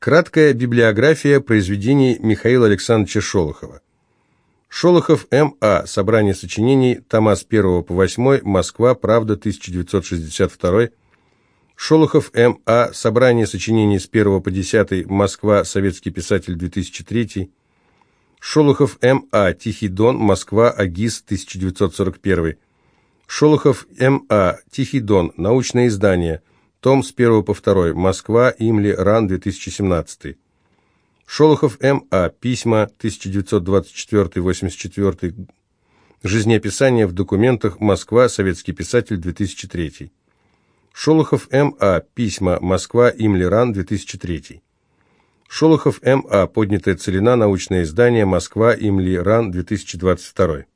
Краткая библиография произведений Михаила Александровича Шолохова. Шолохов М.А. Собрание сочинений. Тома с 1 по 8. Москва. Правда. 1962. Шолохов М.А. Собрание сочинений с 1 по 10. Москва. Советский писатель. 2003. Шолохов М.А. Тихий Дон. Москва. АГИС. 1941. Шолохов М.А. Тихий Дон. Научное издание. Том с 1 по 2. Москва. Имли. РАН. 2017. Шолохов М.А. Письма 1924-84. Жизнеописание в документах. Москва. Советский писатель. 2003. Шолохов М.А. Письма. Москва. Имлеран. 2003. Шолохов М.А. Поднятая целина. Научное издание. Москва. Имлеран. 2022.